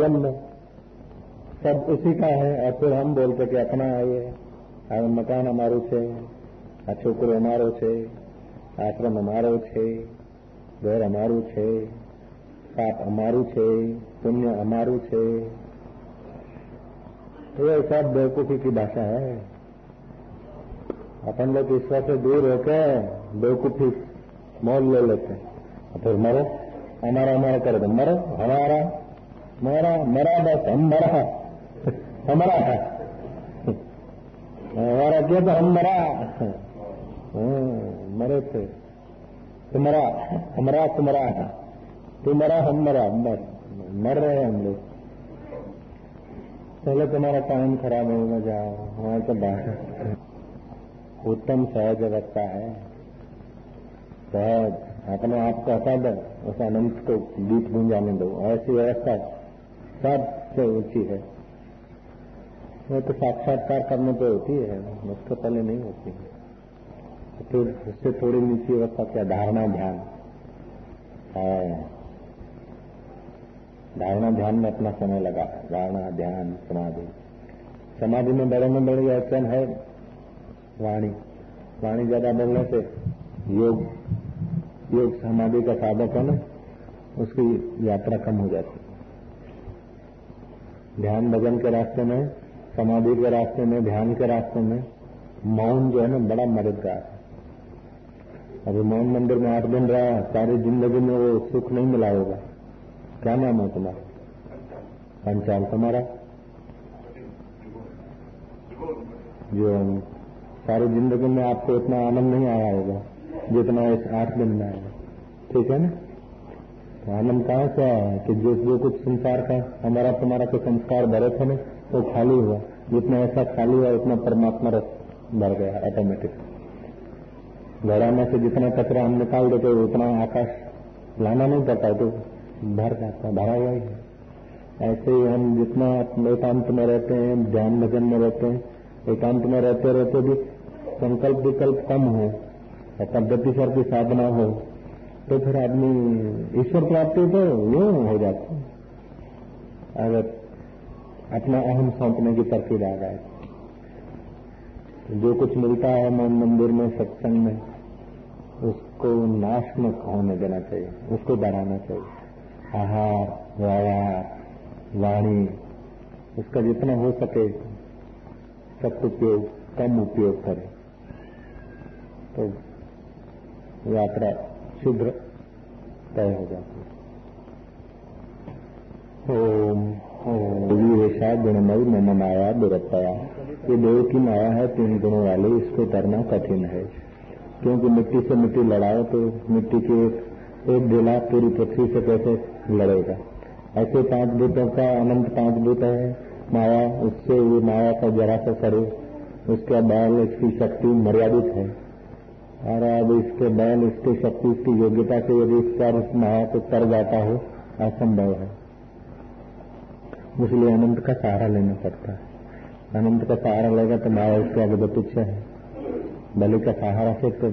जन्म सब उसी का है, और फिर हम बोलते કે આપણા આવીએ આ मकान અમારું छे આ છોકરો छे आश्रम हमारो छे છે ઘર અમારું છે પાપ અમારું છે પુણ્ય અમારું છે ये सब बेवकूफ़ी की भाषा है। अपन लोग ईश्वर से दूर होकर बेवकूफ़ी मोल ले लेते हैं। फिर मरो, हमारा हमारा कर दो। मरो, हमारा मरा मरा बस, हम मरा। हमारा है हमारा क्या तो हम मरा। मरे थे। तुम्हारा हमारा तुम्हारा है तुम्हारा हम मरा मर मर रहे हैं हम लोग। पहले तुम्हारा टाइम खराब होगा जाओ हमारे तो बाहर उत्तम सहज अवस्था है। सहज, अपने आप को हटा दो उस अनंत को बीत गुंजाने दो। ऐसी व्यवस्था सबसे ऊँची है। वो तो साक्षात्कार करने पे होती है, उसके पहले नहीं होती है। तो उससे थोड़ी नीचे अवस्था क्या? धारणा ध्यान। धारणा ध्यान में अपना समय लगा। है धारणा, ध्यान, समाधि। समाधि में बड़े में बड़ी अड़चन है वाणी। वाणी ज़्यादा बोलने से योग योग समाधि का साधक है ना उसकी यात्रा कम हो जाती ध्यान भजन के रास्ते में, समाधि के रास्ते में, ध्यान के रास्ते में, मौन जो है ना बड़ा मददगार है। अभी मौन मंदिर में आठ दिन रहा, सारी ज़िंदगी में वो सुख नहीं मिला होगा। क्या नाम है तुम्हारा? पंचाल तुम्हारा? जो सारी ज़िंदगी में आपको इतना आनंद नहीं आया होगा, जितना इस आठ दिन में आया। ठीक है ना? तो आनंद कहाँ है? कि जो जो कुछ संसार का, हमारा तुम्हारा कुछ संस्कार भरे थे ना, वो खाली हुआ। जितना ऐसा खाली हुआ, उतना परमात्मा रस भर गया ऑटोमेटिक घड़ा में से जितना कचरा हम निकाल देते, उतना आकाश लाना नहीं पड़ता तो भर जाता, भरा हुआ ही है। ऐसे ही हम जितना एकांत में रहते हैं, ध्यान भजन में रहते हैं, एकांत में रहते रहते भी संकल्प विकल्प कम हो और पद्धति सर की साधना हो तो फिर आदमी ईश्वर प्राप्ति तो यूँ हो जाती अगर अपना अहम सौंपने की तरकीब आ जाए। जो कुछ मिलता है मन मंदिर में, सत्संग में, उसको नाश में होने देना चाहिए, उसको बढ़ाना चाहिए। आहार व्यायाम वाणी, उसका जितना हो सके सब उपयोग, कम उपयोग करें। तो यात्रा शीघ्र तय हो जाती ओम विवेशा गुणमयी मम माया दुरतया ये देव की माया है, तीन गुणों वाली, इसको करना कठिन है। क्योंकि मिट्टी से मिट्टी लड़ाओ तो मिट्टी की एक ढेला पूरी पृथ्वी से कैसे लड़ेगा? ऐसे पाँच भूतों का अनंत पाँच भूत है। माया, उससे ये माया का जरा सा शरीर उसका बैल, उसकी शक्ति मर्यादित है। और अब इसके बैल, इसकी शक्ति, इसकी योग्यता से यदि पर माया को कर जाता हो, असंभव है। इसलिए अनंत का सहारा लेना पड़ता है। अनंत का सहारा लेगा तो माया उसके आगे तो तुच्छ है। बलि का सहारा से तो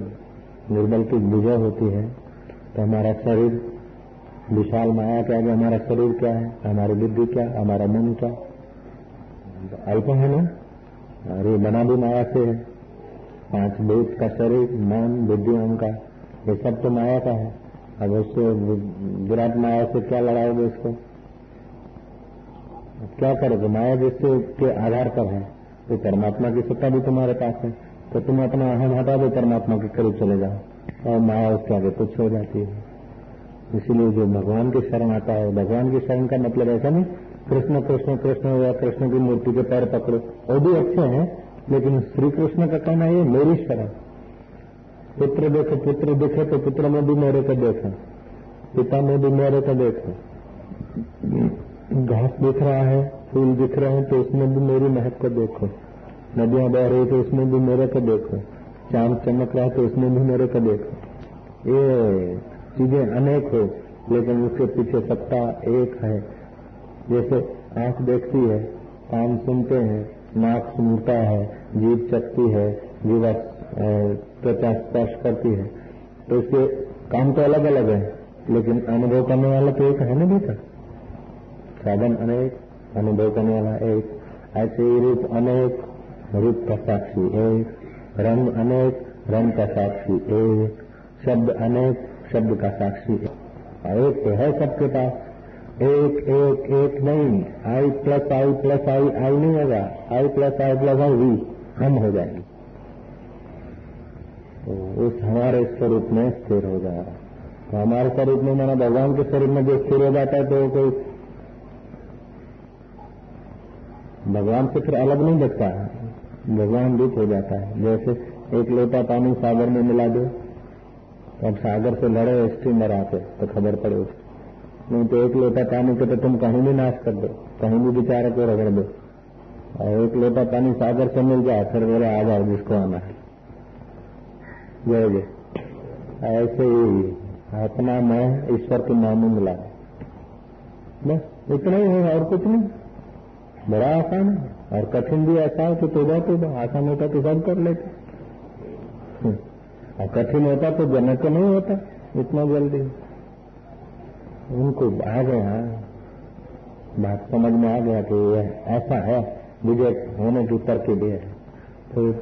निर्बल की विजय होती है। तो हमारा शरीर, विशाल माया के आगे हमारा शरीर क्या है? हमारी बुद्धि क्या? हमारा मन क्या? अल्प है ना? ये बना भी माया से है। पाँच भूत का शरीर, मन, बुद्धि अहंकार ये सब तो माया का है। अब उससे विराट माया से क्या लड़ाओगे उसको? क्या करोगे? माया जिससे के आधार पर है। तो परमात्मा की सत्ता भी तुम्हारे पास है। तो तुम अपना अहम हटा दो, परमात्मा के करीब चले जाओ। और माया उसके आगे तुच्छ हो जाती है। इसीलिए जो भगवान की शरण आता है, भगवान की शरण का मतलब ऐसा नहीं, कृष्ण कृष्ण कृष्ण, या कृष्ण की मूर्ति के पैर पकड़ो। वो भी अच्छे हैं लेकिन श्री कृष्ण का कहना ये, मेरी शरण। पुत्र देखो, पुत्र दिखे तो पुत्र में भी मेरे को देखो। पिता में भी मेरे को देखो। घास दिख रहा है, फूल दिख रहे हैं तो उसमें भी मेरी महक को देखो। नदियाँ बह रही तो उसमें भी मेरे को देखो। चाँद चमक रहा है तो उसमें भी मेरे को देखो। ये चीज़ें अनेक हो, लेकिन उसके पीछे सत्ता एक है। जैसे आँख देखती है, कान सुनते हैं नाक सुनता है, जीव चकती है, जीवा त्वचा स्पर्श करती है। तो इसके काम तो अलग अलग है, लेकिन अनुभव करने वाला तो एक है ना बेटा? साधन अनेक, अनुभव करने वाला एक, ऐसे ही रूप अनेक, रूप का साक्षी एक, रंग अनेक, रंग का साक्षी एक, शब्द अनेक, शब्द का साक्षी एक। एक तो है सबके पास एक एक एक नहीं। आई plus I plus I I नहीं होगा। I plus I plus I we हम हो जाएँगे। तो उस हमारे स्वरूप में स्थिर हो जाएगा तो हमारे स्वरूप में माना भगवान के स्वरूप में जो स्थिर हो जाता है तो वो कोई भगवान से फिर अलग नहीं है। भगवान रूप हो जाता है। जैसे एक लोटा पानी सागर में मिला दो तो अब सागर से लड़े, स्टीमर आके तो खबर पड़े उसको। नहीं तो एक लोटा पानी के तो तुम कहीं भी नाश कर दो, कहीं भी बेचारे को रगड़ दो। और एक लोटा पानी सागर से मिल जाए, फिर बोले, आ जाओ, जिसको आना है। जय जय। ऐसे ही अपना मैं ईश्वर के नाम में मिला बस इतना ही है, और कुछ नहीं। बड़ा आसान है, और कठिन भी ऐसा है कि तोबा तोबा, आसान होता तो सब कर लेते। और कठिन होता तो जनक नहीं होता, इतना जल्दी। उनको आ गया। बात समझ में आ गया कि यह ऐसा है, विजय होने की तरकीब है तो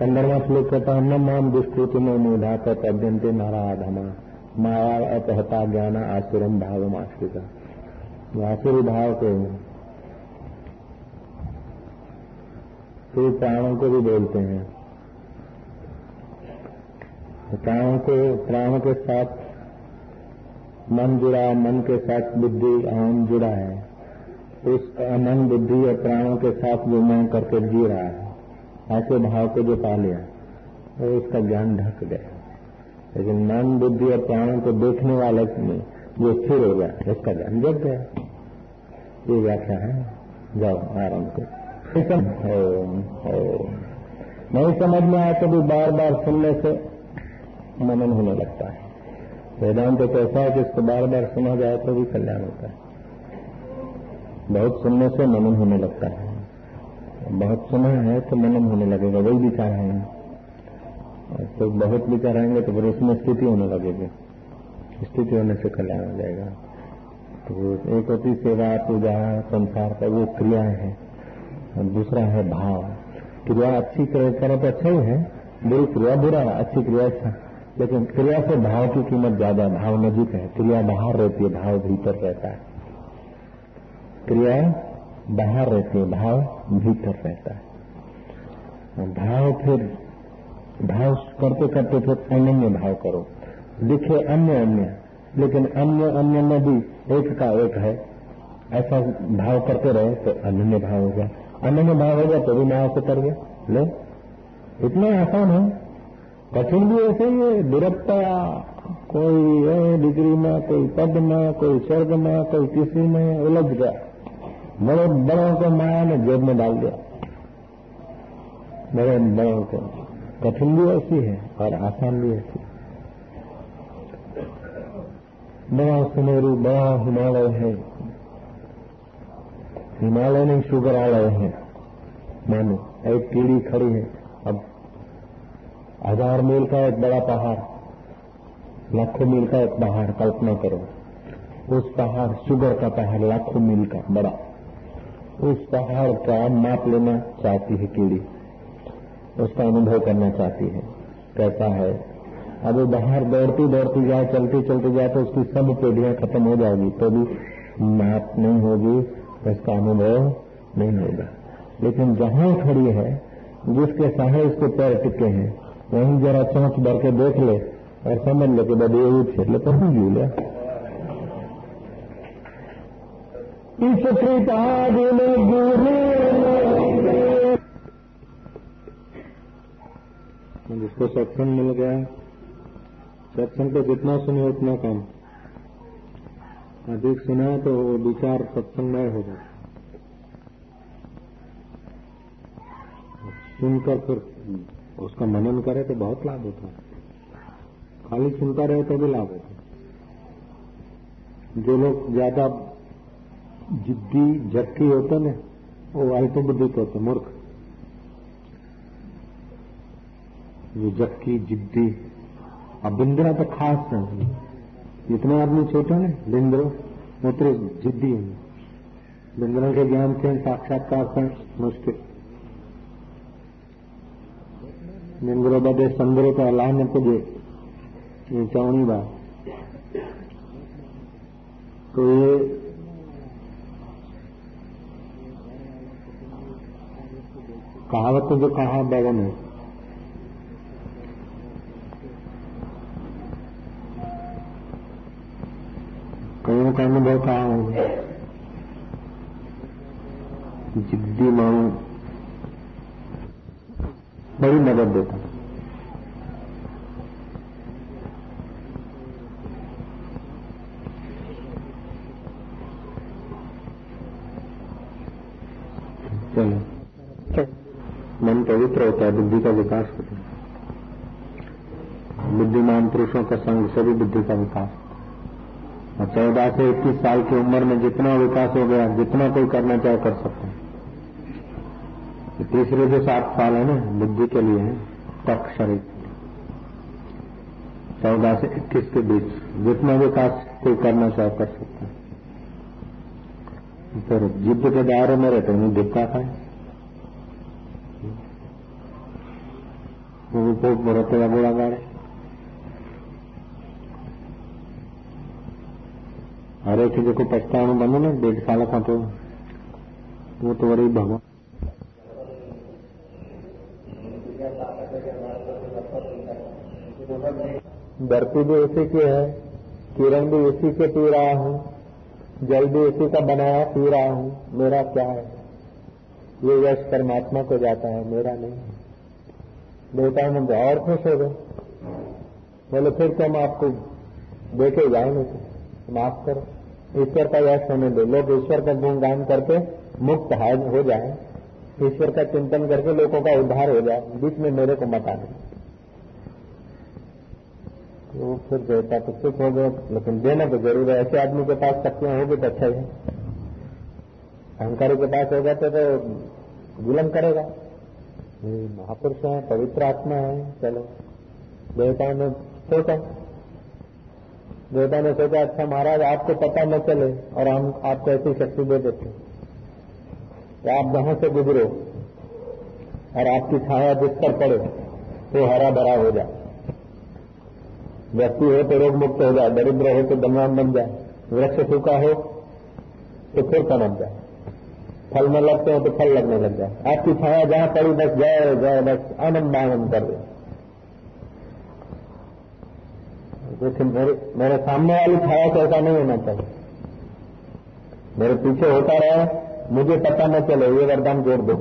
पंद्रहवा श्लोक कहता है न माम दुष्कृति में निधात पद्यंते नाराधमा, माया अपहता ज्ञान आसुरम भाव आश्रिता। आसुर भाव को तो प्राणों को भी बोलते हैं। प्राणों को, प्राणों के साथ मन जुड़ा, मन के साथ बुद्धि अहम जुड़ा है। उस मन बुद्धि और प्राणों के साथ जो मैं करके जी रहा है, ऐसे भाव को जो पा लिया, वो उसका ज्ञान ढक गया। लेकिन मन, बुद्धि और प्राणों को देखने वाले में जो स्थिर हो गया, उसका ज्ञान जग गया। ये व्याख्या है। जाओ, आराम से नहीं समझ में आया तो भी बार बार सुनने से मनन होने लगता है। वेदांत तो ऐसा है कि इसको बार बार सुना जाए तो भी कल्याण होता है। बहुत सुनने से मनन होने लगता है। बहुत सुना है तो मनन होने लगेगा, वही विचार है। तो बहुत विचार आएँगे तो फिर उसमें स्थिति होने लगेगी। स्थिति होने से कल्याण हो जाएगा। तो एक होती सेवा, पूजा, संसार का वो क्रियाएँ हैं। और दूसरा है भाव। क्रिया अच्छी करें तो अच्छा ही है। बुरी क्रिया बुरा, अच्छी क्रिया अच्छा। लेकिन क्रिया से भाव की कीमत ज़्यादा भाव नजीक है। क्रिया बाहर रहती है, भाव भीतर रहता है। क्रिया बाहर रहती है, भाव भीतर रहता है। भाव फिर, भाव करते करते फिर अनन्य भाव करो। दिखे अन्य अन्य, लेकिन अन्य अन्य में भी एक का एक है। ऐसा भाव करते रहे तो अनन्य भाव हो गया। भाव हो गया तो भी नाव से कर गया ले, इतना आसान है। कठिन भी ऐसे ही है दुरत्ता कोई डिग्री में, कोई पद में, कोई स्वर्ग में, कोई किसी में, उलझ गया। बड़े बड़ों को माया ने जेब में डाल दिया। बड़े बड़ों को। कठिन भी ऐसी है और आसान भी ऐसी। बड़ा सुनेरू बड़ा हिमालय है। हिमालय नहीं, शुगर आलय है। मानो, एक कीड़ी खड़ी है। हज़ार मील का एक बड़ा पहाड़, लाखों मील का एक पहाड़, कल्पना करो। उस पहाड़ शुगर का पहाड़, लाखों मील का, बड़ा। उस पहाड़ का माप लेना चाहती है कीड़ी। उसका अनुभव करना चाहती है। कैसा है? अब वो बाहर दौड़ती दौड़ती जाए, चलती चलती जाए तो उसकी सब पेढ़ियाँ खत्म हो जाएगी तो भी माप नहीं होगी, उसका अनुभव नहीं होगा। लेकिन जहाँ खड़ी है, जिसके सहाय उसके पैर टिके हैं वहीं जरा चौंक भर के देख ले और समझ ले कि ले तो हम ले। इस कृपा गुरु जिसको सत्संग मिल गया, सत्संग तो जितना सुने उतना कम। अधिक सुना तो विचार सत्संगमय हो जाए। सुनकर फिर उसका मनन करे तो बहुत लाभ होता है। खाली सुनता रहे तो भी लाभ होता है। जो लोग ज़्यादा जिद्दी झटकी होते ना, वो अल्प बुद्धि को होते, मूर्ख। जो जक्की जिद्दी अब बिंद्रा तो खास है। जितने आदमी छोटे ना बिंद्रो वो तो जिद्दी है। बिंदुओं के ज्ञान से साक्षात्कार से मुश्किल। बदे संदरो तो अल्लाह ने पुजे ये चौनी बात। तो ये कहावत जो कहा बगन है। कईयों का अनुभव कहा होगा जिद्दी मानू। बड़ी मदद देता चलो। मन पवित्र होता है, बुद्धि का विकास होता है। बुद्धिमान पुरुषों का संग सभी बुद्धि का विकास। और चौदह से इक्कीस साल की उम्र में जितना विकास हो गया, जितना कोई करना चाहे कर सकता है। तीसरे जो सात साल है ना, बुद्धि के लिए है तक शरीर चौदह से इक्कीस के बीच, जितना विकास कोई करना चाहे कर सकता है। फिर जिद्द के दायरे में रहते हैं दिक्का है वो पोट भरते या बुरा गाड़े हर एक जेको पछतावणो बंदो न ॾेढ साल खां पोइ उहो त वरी भॻवान धरती भी उसी की है, किरण भी उसी के पी रहा हूँ, जल भी उसी का बनाया पी रहा हूँ, मेरा क्या है? ये यश परमात्मा को जाता है, मेरा नहीं देवता में और खुश हो गए बोले, फिर तो हम आपको देखे जाएँगे माफ़ करो। ईश्वर का यश होने दो लोग ईश्वर का गुणगान करके मुक्त हो जाए। ईश्वर का चिंतन करके लोगों का उद्धार हो जाए बीच में मेरे को मत आने तो फिर देता तो चुप हो गए लेकिन देना तो ज़रूर है। ऐसे आदमी के पास शक्तियाँ होगी तो अच्छा ही है। अहंकारी के पास होगा तो, तो जुलम करेगा। महापुरुष है पवित्र आत्मा है चलो। देवताओं ने सोचा। देवता ने सोचा अच्छा महाराज आपको पता न चले और हम आपको ऐसी शक्ति दे देते। तो आप जहाँ से गुजरो और आपकी छाया जिस पर पड़े तो हरा भरा हो जाए। व्यक्ति हो तो रोग मुक्त हो जाए, दरिद्र हो तो धनवान बन जाए, वृक्ष सूखा हो तो फिर पनप जाए। फल में लगते हो तो फल लगने लग जाए। आपकी छाया जहाँ पड़ी, बस जाए जाए बस आनंद आनंद कर दे। मेरे मेरे सामने वाली छाया से ऐसा नहीं होना चाहिए। मेरे पीछे होता रहे मुझे पता न चले, ये वरदान जोड़ दो।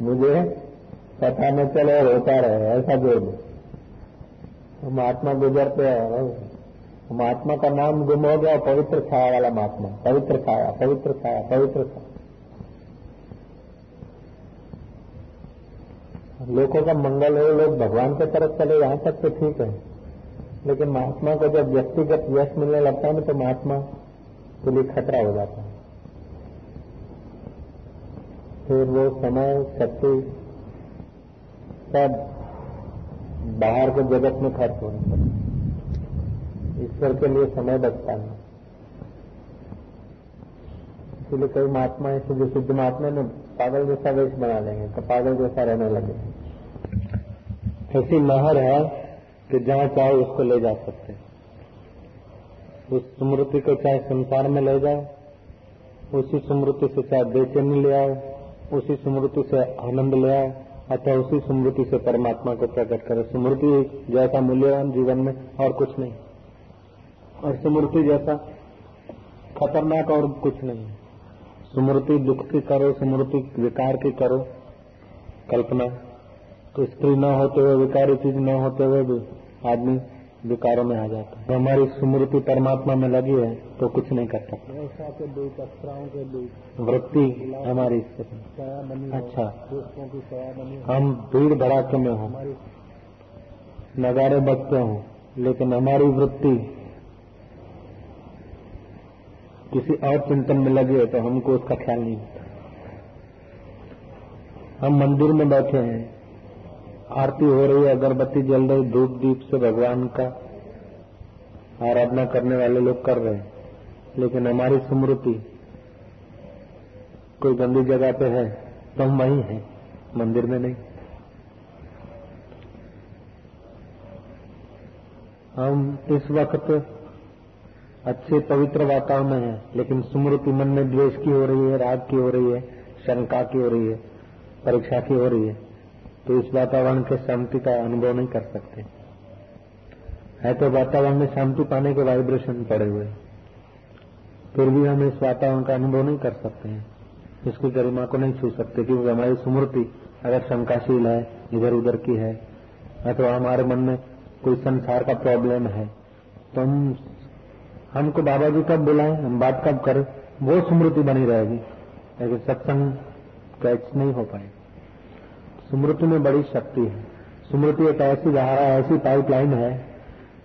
मुझे पता न चले होता रहे, ऐसा जोड़ दो। महात्मा गुजरते हैं महात्मा का नाम गुम हो गया, पवित्र छाया वाला महात्मा। पवित्र छाया पवित्र छाया पवित्र छाया। लोगों का मंगल हो, लोग भगवान के तरफ़ चले, यहाँ तक तो ठीक है। लेकिन महात्मा को जब व्यक्तिगत यश मिलने लगता है ना तो महात्मा के लिए खतरा हो जाता है। फिर वो समय शक्ति सब बाहर के जगत में खर्च होने पड़े ईश्वर के लिए समय बचता नहीं। इसलिए कई महात्मा ऐसे जो सिद्ध महात्मा ने पागल जैसा वेश बना लेंगे तो पागल जैसा रहने लगे। ऐसी नहर है कि जहाँ चाहे उसको ले जा सकते उस स्मृति को चाहे संसार में ले जाए, उसी स्मृति से चाहे बेचैनी ले आओ उसी स्मृति से आनंद ले आए अतः उसी स्मृति से परमात्मा को प्रकट करे। स्मृति जैसा मूल्यवान जीवन में और कुछ नहीं। और स्मृति जैसा खतरनाक और कुछ नहीं। स्मृति दुख की करो, स्मृति विकार की करो। कल्पना तो स्त्री न होते हुए, विकारी चीज़ न होते हुए भी आदमी विकारों में आ जाता है। तो हमारी स्मृति परमात्मा में लगी है तो कुछ नहीं कर सकता। वृत्ति हमारी अच्छा। हम भीड़ भड़ाके में हों। नगाड़े बजते हों लेकिन हमारी वृत्ति किसी और चिंतन में लगी है तो हमको उसका ख्याल नहीं होता। हम मंदिर में बैठे हैं आरती हो रही है, अगरबत्ती जल रही, धूप दीप से भगवान का आराधना करने वाले लोग कर रहे हैं। लेकिन हमारी स्मृति कोई गंदी जगह पे है तो हम वहीं है, मंदिर में नहीं। हम इस वक्त अच्छे पवित्र वातावरण में हैं, लेकिन स्मृति मन में द्वेष की हो रही है, राग की हो रही है, शंका की हो रही है, परीक्षा की हो रही है। तो इस वातावरण के शांति का अनुभव नहीं कर सकते। है तो वातावरण में शांति पाने के वाइब्रेशन पड़े हुए। फिर भी हम इस वातावरण का अनुभव नहीं कर सकते हैं। इसकी गरिमा को नहीं छू सकते, क्योंकि हमारी स्मृति अगर शंकाशील है, इधर उधर की है, अथवा हमारे मन में कोई संसार का प्रॉब्लम है तो हम, हमको बाबा जी कब बुलाएँ, हम बात कब करें, वो स्मृति बनी रहेगी, लेकिन सत्संग कैच नहीं हो पाए स्मृति में बड़ी शक्ति है। स्मृति एक ऐसी धारा, ऐसी पाइपलाइन है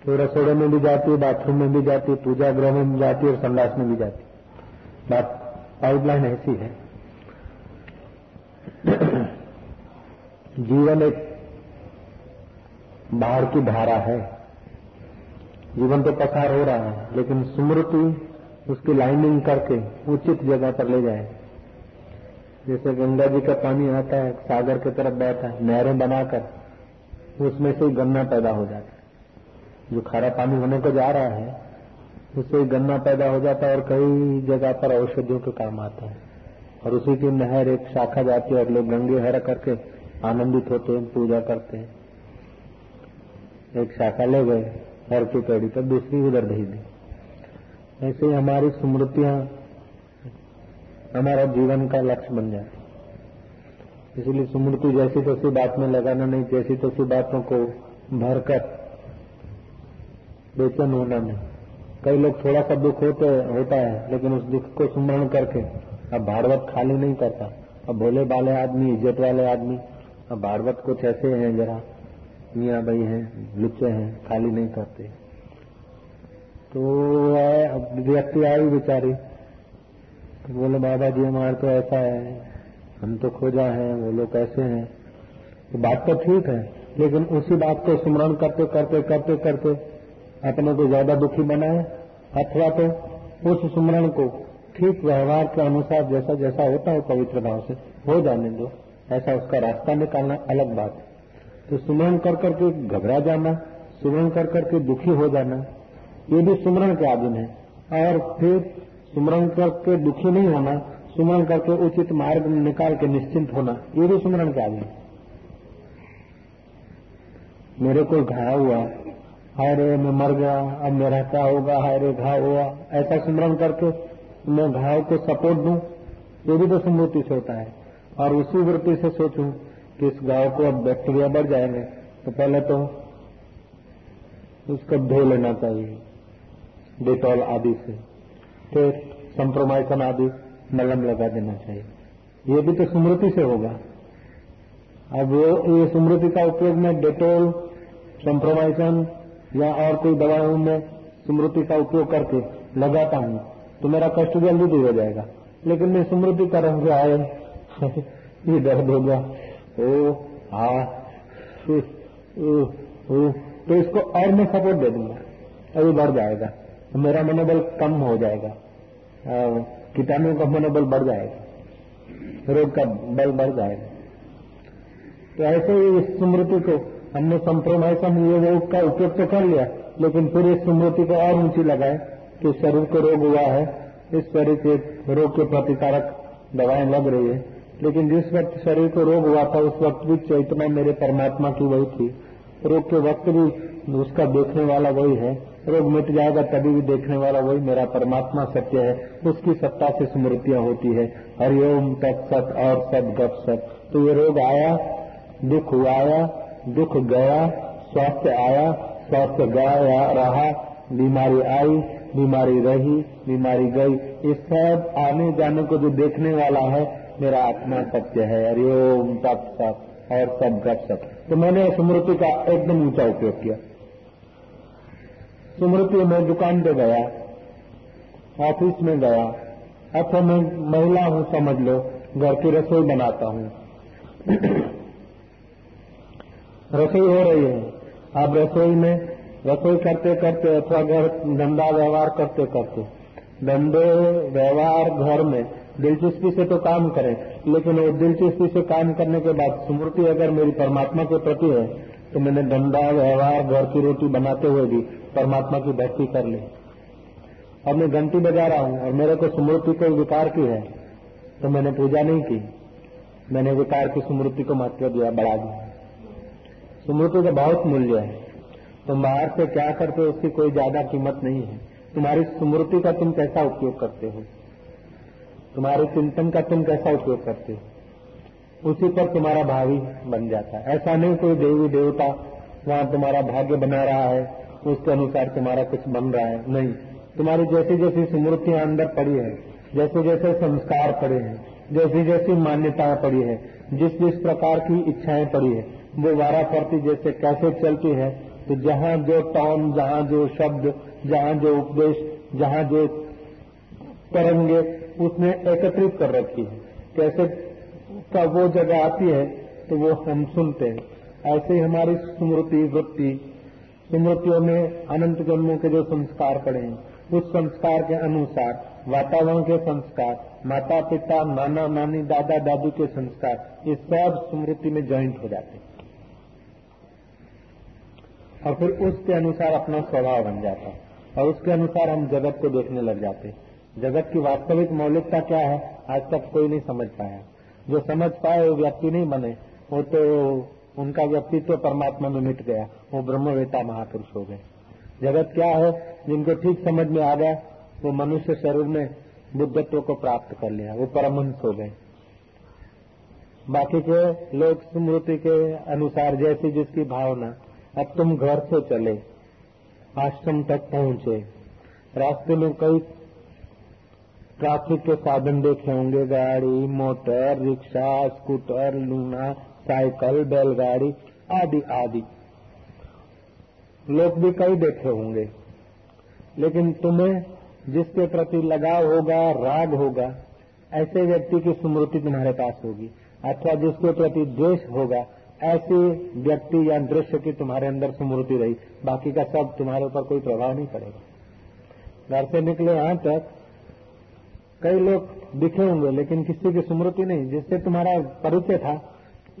कि रसोड़े में भी जाती है बाथरूम में भी जाती है, पूजा गृह में भी जाती है और संडास में भी जाती है। पाइपलाइन ऐसी है। जीवन एक बाहर की धारा है। जीवन तो पसार हो रहा है, लेकिन स्मृति उसकी लाइनिंग करके उचित जगह पर ले जाए जैसे गंगा जी का पानी आता है, सागर की तरफ़ बहता है, नहरें बनाकर, उसमें से गन्ना पैदा हो जाता है। जो खारा पानी होने को जा रहा है, उससे गन्ना पैदा हो जाता है और कई जगह पर औषधियों के काम आता है। और उसी की नहर एक शाखा जाती है और लोग गंगे हर करके आनंदित होते हैं, पूजा करते हैं। एक शाखा ले गए, हर की पेड़ी तो दूसरी उधर भेज दी। ऐसे हमारी स्मृतियाँ हमारा जीवन का लक्ष्य बन जाए। इसलिए स्मृति जैसी तैसी बात में लगाना नहीं, जैसी तैसी बातों को भरकर बेचैन होना नहीं। कई लोग थोड़ा सा दुख होते, होता है, लेकिन उस दुख को सुमरण करके, अब भाड़वत खाली नहीं करता। अब भोले भाले आदमी, इज़्ज़त वाले आदमी, अब भाड़वत कुछ ऐसे हैं जरा, मियाँ भाई हैं, लुच्चे हैं, खाली नहीं करते। तो व्यक्ति आई बेचारी। तो बोले बाबा जी हमारे तो ऐसा है, हम तो खोजा है, वो लोग कैसे हैं? तो बात तो ठीक है, लेकिन उसी बात को स्मरण करते करते करते करते अपने को ज़्यादा दुखी बनाए, अथवा तो उस स्मरण को ठीक व्यवहार के अनुसार जैसा जैसा होता है पवित्र भाव से, हो जाने दो। ऐसा उसका रास्ता निकालना अलग बात है। तो सुमरण कर करके घबरा जाना, सुमरण कर करके दुखी हो जाना, ये भी सुमरण के आधीन है। और फिर सुमरण करके दुखी नहीं होना, सुमरण करके उचित मार्ग निकाल के निश्चिंत होना, ये भी सुमरण के आधीन मेरे को घाव हुआ, हाय रे, मैं मर गया, अब मेरा क्या होगा, हाय रे, घाव हुआ। ऐसा सुमरण करके मैं घाव को सपोर्ट दूँ, ये भी तो स्मृति से होता है। और उसी वृत्ति से सोचूं कि इस गाँव को अब बैक्टीरिया बढ़ जाएँगे तो पहले तो उसको धो लेना चाहिए, डेटॉल आदि से। फिर संप्रोमाइसन आदि मलम लगा देना चाहिए। ये भी तो स्मृति से होगा। अब ये स्मृति का उपयोग मैं डेटोल संप्रोमाइसन या और कोई दवाओं में स्मृति का उपयोग करके लगाता हूँ तो मेरा कष्ट जल्दी दूर हो जाएगा। लेकिन मैं स्मृति का रंग आए, ये दर्द होगा। ओ हा तो इसको और मैं सपोर्ट दे दूँगा। अभी बढ़ जाएगा। तो मेरा मनोबल कम हो जाएगा। कीटाणु का मनोबल बढ़ जाएगा। रोग का बल बढ़ जाएगा। तो ऐसे ही इस स्मृति को हमने संप्रोमाइसन ये रोग का उपयोग तो कर लिया, लेकिन फिर इस स्मृति को और ऊँची लगाए कि शरीर को रोग हुआ है, इस शरीर के रोग के प्रतिकारक दवाएँ लग रही है। लेकिन जिस वक्त शरीर को रोग हुआ था, उस वक्त भी चेतना मेरे परमात्मा की वही थी। रोग के वक्त भी उसका देखने वाला वही है। रोग मिट जाएगा तभी भी देखने वाला वही मेरा परमात्मा सत्य है, उसकी सत्ता से स्मृतियाँ होती है। हरिओम तत्सत और सब गप सत। तो ये रोग आया, दुख आया, दुख गया, स्वास्थ्य आया, स्वास्थ्य गया, रहा, बीमारी आई, बीमारी रही, बीमारी गई। ये सब आने जाने को जो देखने वाला है, मेरा आत्मा सत्य है। हरिओम तप सत और सब गप सत। तो मैंने स्मृति का एकदम ऊँचा उपयोग किया। स्मृति में दुकान पे गया, ऑफ़िस में गया। अथवा मैं महिला हूँ, समझ लो, घर की रसोई बनाता हूँ। रसोई हो रही है। अब रसोई में रसोई करते करते अथवा घर धंधा व्यवहार करते करते, धंधे, व्यवहार घर में दिलचस्पी से तो काम करें, लेकिन वो दिलचस्पी से काम करने के बाद स्मृति अगर मेरी परमात्मा के प्रति है तो मैंने धंधा व्यवहार, घर की रोटी बनाते हुए भी परमात्मा की भक्ति कर ली। और मैं घंटी बजा रहा हूँ और मेरे को स्मृति को विकार की है तो मैंने पूजा नहीं की। मैंने विकार की स्मृति को महत्व दिया, बढ़ा दिया। स्मृति का बहुत मूल्य है। तुम बाहर से क्या करते हो, उसकी कोई ज़्यादा कीमत नहीं है। तुम्हारी स्मृति का तुम कैसा उपयोग करते हो? तुम्हारे चिंतन का तुम कैसा उपयोग करते हो? उसी पर तुम्हारा भावी बन जाता है। ऐसा नहीं कोई देवी देवता वहाँ तुम्हारा भाग्य बना रहा है, उसके अनुसार तुम्हारा कुछ बन रहा है। नहीं, तुम्हारी जैसी जैसी स्मृतियाँ अंदर पड़ी है जैसे जैसे संस्कार पड़े हैं जैसी जैसी मान्यताएँ पड़ी है जिस जिस प्रकार की इच्छाएँ पड़ी है, वो वारा करती जैसे कैसे चलती है तो जहाँ जो टॉन, जहाँ जो शब्द, जहाँ जो उपदेश, जहाँ जो तरंगे, उसने एकत्रित कर रखी है। कैसे का वो जगह आती है तो वो हम सुनते हैं। ऐसे ही हमारी स्मृति वृत्ति, स्मृतियों में अनंत जन्मों के जो संस्कार पड़े हैं, उस संस्कार के अनुसार, वातावरण के संस्कार माता पिता नाना, नानी, दादा, दादू के संस्कार, ये सब स्मृति में ज्वाइंट हो जाते हैं। और फिर उसके अनुसार अपना स्वभाव बन जाता है। और उसके अनुसार हम जगत को देखने लग जाते हैं। जगत की वास्तविक मौलिकता क्या है, आज तक कोई नहीं समझ पाया। जो समझ पाए वो व्यक्ति नहीं बने वो तो उनका व्यक्तित्व परमात्मा में मिट गया, वो ब्रह्मवेता महापुरुष हो गए। जगत क्या है, जिनको ठीक समझ में आ गया, वो मनुष्य शरीर में बुद्धत्व को प्राप्त कर लिया, वो परमहंस हो गए। बाकी के लोग स्मृति के अनुसार जैसी जिसकी भावना, अब तुम घर से चले, आश्रम तक पहुँचे। रास्ते में कई ट्रैफ़िक के साधन देखे होंगे, गाड़ी, motor, rickshaw, scooter, Luna, cycle, बैलगाड़ी आदि आदि। लोग भी कई देखे होंगे। लेकिन तुम्हें जिसके प्रति लगाव होगा, राग होगा, ऐसे व्यक्ति की स्मृति तुम्हारे पास होगी। अथवा जिसके प्रति द्वेष होगा, ऐसे व्यक्ति या दृश्य की तुम्हारे अंदर स्मृति रही। बाकी का सब तुम्हारे ऊपर कोई प्रभाव नहीं पड़ेगा। घर से निकले यहाँ तक कई लोग दिखे होंगे लेकिन किसी की स्मृति नहीं। जिससे तुम्हारा परिचय था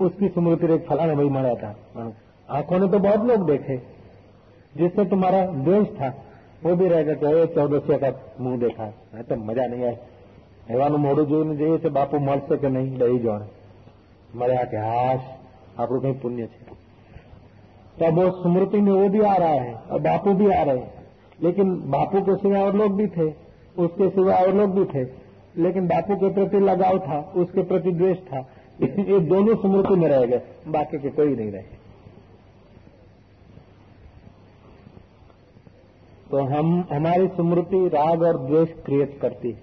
उसकी स्मृति रेख फलाने भाई मरा था। हाँ। आँखों ने तो बहुत लोग देखे। जिससे तुम्हारा द्वेष था वो भी रहेगा क्या तो चौदसिया का मुँह देखा। है तो मज़ा नहीं आई हेवा मोड़ू जो जाइए बापू मर મળશે नहीं નહીં દહી मर મળ્યા के હાશ आप कहीं पुण्य थे। तो अब वो स्मृति में वो भी आ रहा है और बापू भी आ रहे हैं। लेकिन बापू के सिवा और लोग भी थे। उसके सिवा और लोग भी थे। लेकिन बापू के प्रति लगाव था, उसके प्रति द्वेष था। ये दोनों स्मृति में रह गए, बाकी के कोई नहीं रहे। तो हम, हमारी स्मृति राग और द्वेष क्रिएट करती है।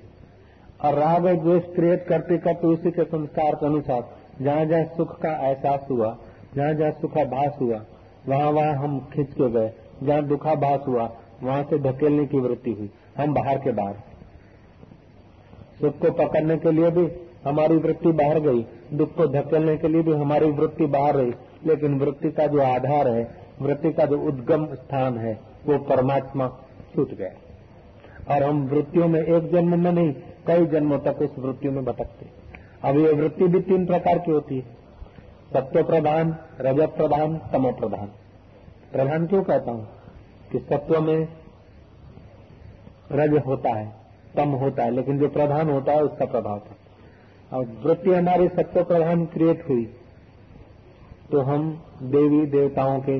और राग और द्वेष क्रिएट करते करते उसी के संस्कार के अनुसार, जहाँ जहाँ सुख का एहसास हुआ, जहाँ जहाँ सुखाभास हुआ, वहाँ वहाँ हम खींच के गए। जहाँ दुखाभास हुआ, वहाँ से धकेलने की वृत्ति हुई। हम बाहर के बाहर। सुख को पकड़ने के लिए भी हमारी वृत्ति बाहर गई। दुख को धकेलने के लिए भी हमारी वृत्ति बाहर रही। लेकिन वृत्ति का जो आधार है, वृत्ति का जो उद्गम स्थान है, वो परमात्मा छूट गया। और हम वृत्तियों में एक जन्म में नहीं, कई जन्मों तक उस वृत्तियों में भटकते। अब ये वृत्ति भी तीन प्रकार की होती है। सत्य प्रधान, रजत प्रधान, तमो प्रधान। प्रधान क्यों कहता हूँ? कि सत्व में रज होता है तम होता है, लेकिन जो प्रधान होता है उसका प्रभाव था। और वृत्ति हमारी सत्य प्रधान क्रिएट हुई। तो हम देवी देवताओं के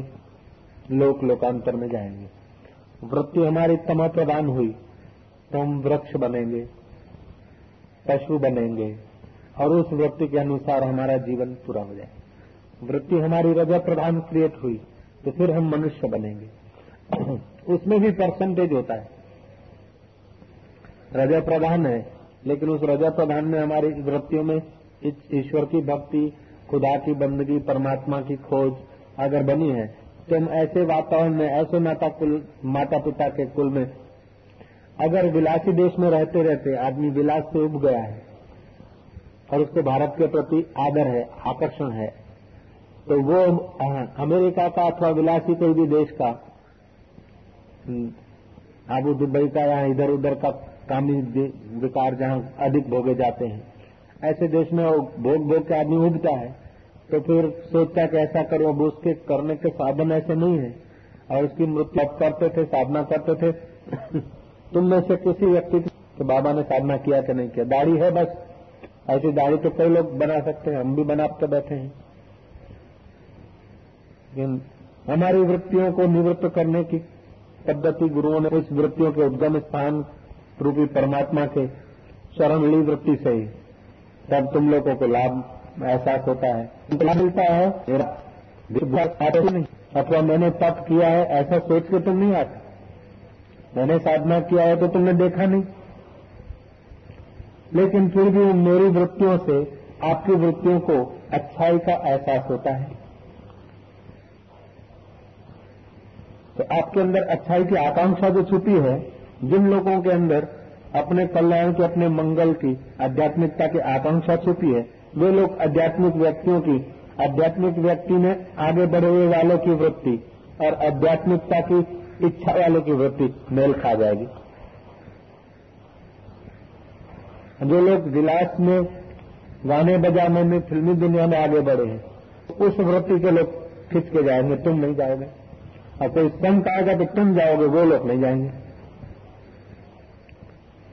लोक लोकांतर में जाएँगे। वृत्ति हमारी तमा प्रदान हुई तो हम वृक्ष बनेंगे, पशु बनेंगे, और उस वृत्ति के अनुसार हमारा जीवन पूरा हो जाए। वृत्ति हमारी रजा प्रधान क्रिएट हुई तो फिर हम मनुष्य बनेंगे। उसमें भी परसेंटेज होता है। रजा प्रधान है, लेकिन उस रजा प्रधान में हमारी वृत्तियों में ईश्वर की भक्ति, खुदा की बंदगी, परमात्मा की खोज अगर बनी है तो हम ऐसे वातावरण में, ऐसे माता कुल माता पिता के कुल में, अगर विलासी देश में रहते रहते आदमी विलास से उब गया है, और उसको भारत के प्रति आदर है, आकर्षण है तो वो अमेरिका का अथवा विलासी कोई भी देश का आबू दुबई का या इधर उधर का कामी विकार जहाँ अधिक भोगे जाते हैं। ऐसे देश में वो भोग भोग के आदमी उगता है तो फिर सोचता कि ऐसा करो, अब उसके करने के साधन ऐसे नहीं है। और उसकी मृत्यु करते थे, साधना करते थे। तुम में से किसी व्यक्ति कि बाबा ने साधना किया कि नहीं किया? दाढ़ी है बस। ऐसी दाढ़ी तो कई लोग बना सकते हैं, हम भी बनाते बैठे हैं। लेकिन हमारी वृत्तियों को निवृत्त करने की पद्धति गुरुओं ने इस वृत्तियों के उद्गम स्थान रूपी परमात्मा के शरण ली वृत्ति से ही। तब तुम लोगों को लाभ एहसास होता है। मिलता है? नहीं। अथवा मैंने तप किया है, ऐसा सोच के तुम नहीं आते? मैंने साधना किया है तो तुमने देखा नहीं। लेकिन फिर भी मेरी वृत्तियों से आपकी वृत्तियों को अच्छाई का एहसास होता है। तो आपके अंदर अच्छाई की आकांक्षा जो छुपी है जिन लोगों के अंदर अपने कल्याण के, अपने मंगल की, आध्यात्मिकता की आकांक्षा छुपी है, वे लोग आध्यात्मिक व्यक्तियों की, आध्यात्मिक व्यक्ति में आगे बढ़े हुए वालों की वृत्ति और आध्यात्मिकता की इच्छा वालों की वृत्ति मेल खा जाएगी। जो लोग विलास में, गाने बजाने में, फिल्मी दुनिया में आगे बढ़े हैं, उस वृत्ति के लोग खिंच के जाएँगे, तुम नहीं जाओगे। और कोई संत आएगा तो तुम जाओगे, वो लोग नहीं जाएँगे।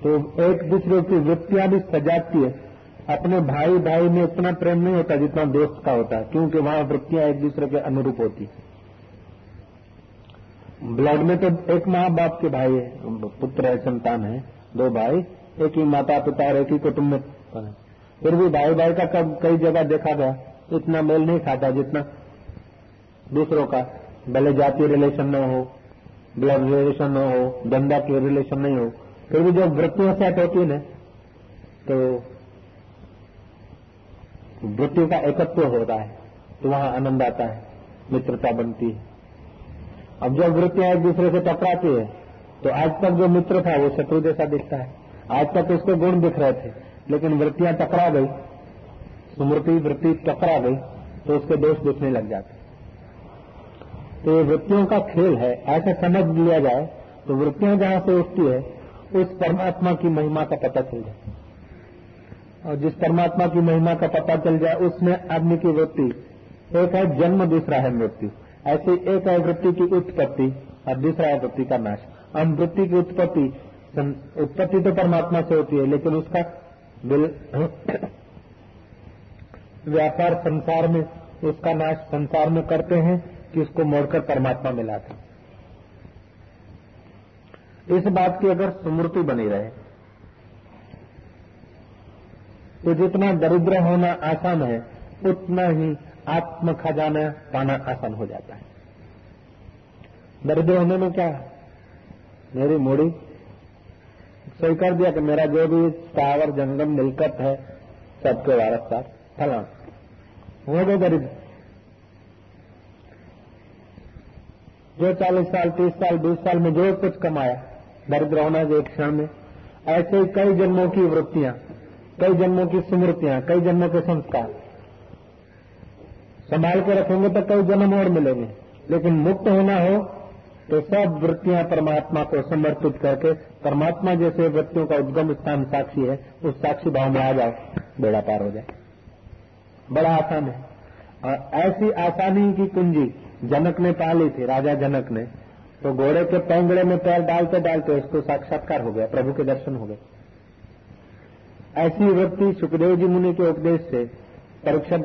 तो एक दूसरे की वृत्तियाँ भी सजाती है। अपने भाई भाई में इतना प्रेम नहीं होता जितना दोस्त का होता है, क्योंकि वहाँ वृत्तियाँ एक दूसरे के अनुरूप होती ब्लड में तो एक माँ बाप के भाई है, पुत्र है, संतान है, दो भाई, एक ही माता पिता और एक ही कुटुंब में फिर भी भाई भाई का कब कई जगह देखा गया, इतना मेल नहीं खाता जितना दूसरों का। भले जातीय रिलेशन न हो ब्लड रिलेशन न हो, धंधा के रिलेशन नहीं हो फिर भी जब वृत्तियों होती है ना तो वृत्तियों का एकत्व होता है तो वहाँ आनंद आता है, मित्रता बनती है। अब जब वृत्तियाँ एक दूसरे से टकराती है तो आज तक जो मित्र था, वो शत्रु जैसा दिखता है। आज तक उसके गुण दिख रहे थे, लेकिन वृत्तियाँ टकरा गई, स्मृति वृत्ति टकरा गई तो उसके दोष दिखने लग जाते तो ये वृत्तियों का खेल है, ऐसा समझ लिया जाए तो वृत्तियाँ जहाँ से उठती है उस परमात्मा की महिमा का पता चल जाए। और जिस परमात्मा की महिमा का पता चल जाए, उसमें आदमी की वृत्ति, एक है जन्म, दूसरा है मृत्यु। ऐसी एक है वृत्ति की उत्पत्ति और दूसरा है वृत्ति का नाश। हम वृत्ति की उत्पत्ति उत्पत्ति तो परमात्मा से होती है, लेकिन उसका व्यापार संसार में, उसका नाश संसार में करते हैं कि उसको मोड़कर परमात्मा मिलाते इस बात की अगर स्मृति बनी रहे तो जितना दरिद्र होना आसान है, उतना ही आत्म खजाना पाना आसान हो जाता है। दरिद्र होने में क्या मेरी मोड़ी। सही कर दिया कि मेरा जो भी टावर जंगम मिलकत है, सबके वारसदार। फलान हो गए दरिद्र। जो चालीस साल, तीस साल, बीस साल में जो कुछ कमाया दरिद्र होना एक क्षण में ऐसे कई जन्मों की वृत्तियाँ, कई जन्मों की स्मृतियाँ, कई जन्मों के संस्कार। संभाल के रखेंगे तो कई जन्म और मिलेंगे। लेकिन मुक्त होना हो तो सब वृत्तियाँ परमात्मा को समर्पित करके, परमात्मा जैसे वृत्तियों का उद्गम स्थान साक्षी है, उस साक्षी भाव में आ जाओ, बेड़ा पार हो जाए। बड़ा आसान है। और ऐसी आसानी की कुंजी जनक ने पाली थी, राजा जनक ने। तो घोड़े के पैंगड़े में पैर डालते डालते उसको साक्षात्कार हो गया, प्रभु के दर्शन हो गए। ऐसी वृत्ति सुखदेव जी मुनि के उपदेश से परीक्षा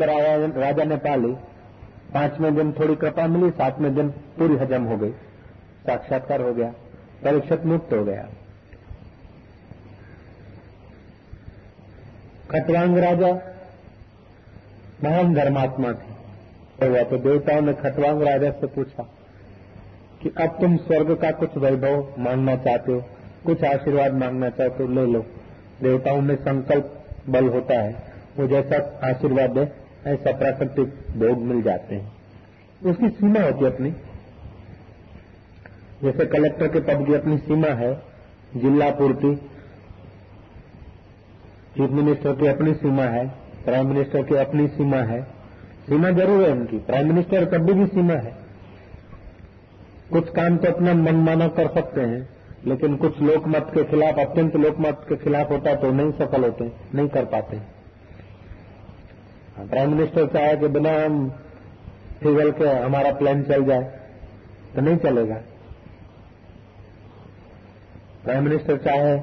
राजा ने पाली पाँचवें दिन थोड़ी कृपा मिली, सातवें दिन पूरी हजम हो गई, साक्षात्कार हो गया परीक्षित मुक्त हो गया। खटवांग राजा महान धर्मात्मा थी। तो देवताओं ने खटवांग राजा से पूछा कि अब तुम स्वर्ग का कुछ वैभव मांगना चाहते हो, कुछ आशीर्वाद मांगना चाहते हो, ले लो। देवताओं में संकल्प बल होता है। वो जैसा आशीर्वाद दे ऐसा प्राकृतिक भोग मिल जाते हैं। उसकी सीमा होती है अपनी। जैसे कलेक्टर के पद की अपनी सीमा है, जिला पूर्ति, चीफ मिनिस्टर की अपनी सीमा है, प्राइम मिनिस्टर की अपनी सीमा है। सीमा ज़रूर है उनकी। प्राइम मिनिस्टर कभी भी सीमा है। कुछ काम तो अपना मनमाना कर सकते हैं, लेकिन कुछ लोकमत के खिलाफ, अत्यंत लोकमत के खिलाफ होता तो नहीं सफल होते, नहीं कर पाते। प्राइम मिनिस्टर चाहे कि बिना हम फिगल के हमारा प्लान चल जाए तो नहीं चलेगा। प्राइम मिनिस्टर चाहे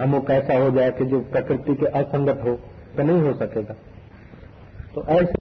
अमुक ऐसा हो जाए कि जो प्रकृति के असंगत हो तो नहीं हो सकेगा। तो ऐसे